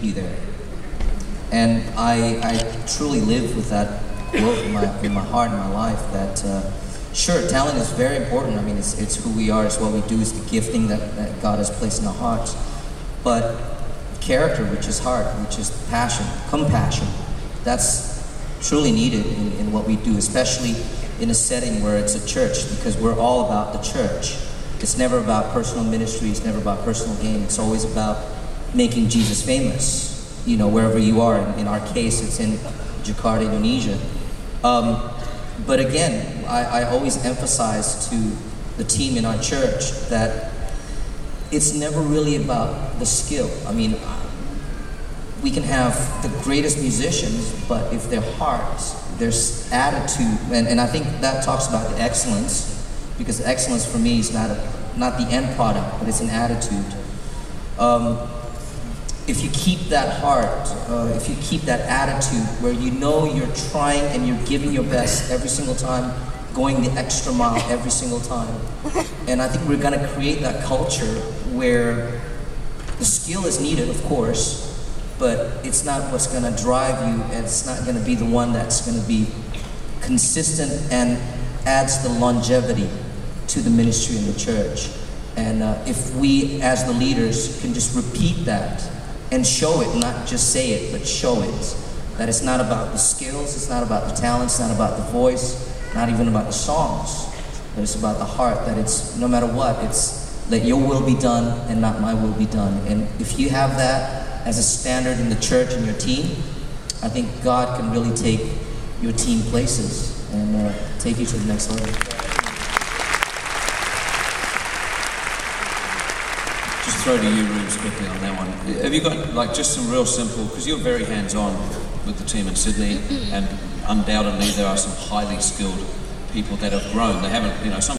be there. And I, I truly live with that in my, in my heart, in my life, that uh, sure, talent is very important. I mean, it's, it's who we are, it's what we do, it's the gifting that, that God has placed in our hearts. But character, which is heart, which is passion, compassion, that's truly needed in, in what we do, especially in a setting where it's a church, because we're all about the church. It's never about personal ministry, it's never about personal gain, it's always about making Jesus famous, you know, wherever you are. In, in our case, it's in Jakarta, Indonesia. Um, but again, I, I always emphasize to the team in our church that it's never really about the skill. I mean, we can have the greatest musicians, but if their hearts, their attitude, and, and I think that talks about the excellence, because excellence for me is not, a, not the end product, but it's an attitude. Um, if you keep that heart, uh, if you keep that attitude where you know you're trying and you're giving your best every single time, going the extra mile every single time, and I think we're going to create that culture where the skill is needed, of course, but it's not what's going to drive you, and it's not going to be the one that's going to be consistent and adds the longevity to the ministry in the church. And uh, if we, as the leaders, can just repeat that and show it, not just say it, but show it. That it's not about the skills, it's not about the talents, not about the voice, not even about the songs, but it's about the heart. That it's no matter what, it's let your will be done and not my will be done. And if you have that as a standard in the church and your team, I think God can really take your team places and uh, take you to the next level. Just throw to you, Rubes, quickly on that one. Have you got like just some real simple? Because you're very hands-on with the team in Sydney, and undoubtedly there are some highly skilled people that have grown. They haven't, you know, some